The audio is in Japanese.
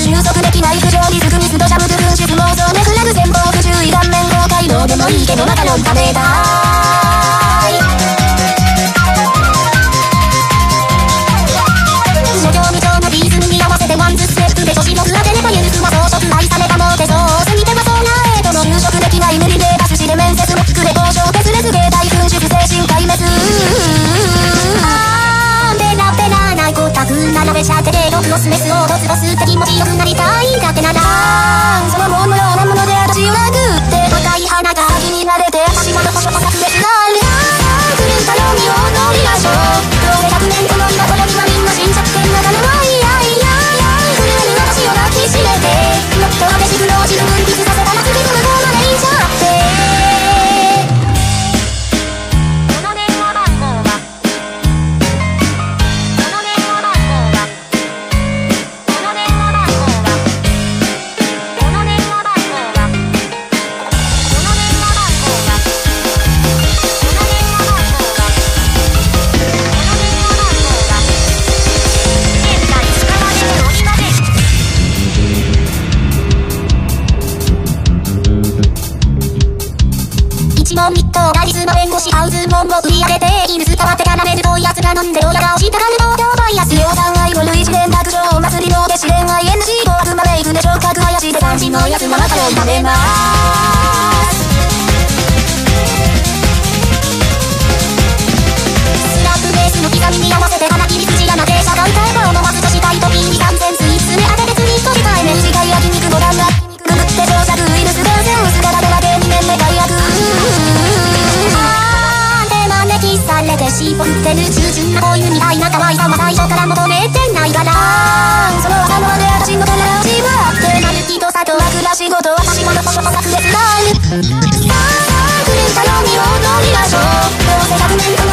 収束でな上リクス妄想めく不注意顔面でもいいけどまた論食べた。をスメスをドツボスって気持ちよくなりたいんだってなら一問一答カリスマ弁護士ハウズモンを売り上げて犬伝わってキャラメルとやつが飲んで親が押したがる農業バイアス量産愛も類似連絡上お祭りの弟子恋愛 NG と悪魔メイクで昇格怪しいで肝心のやつがまたを食べましぼってる従順な恋みたいな可愛さは最初から求めてないからその朝のあで私のかを味わってなるきと里は暮らし事は仕事と作でつなぐさあ来る。んだよ踊りましょうどうせ100年と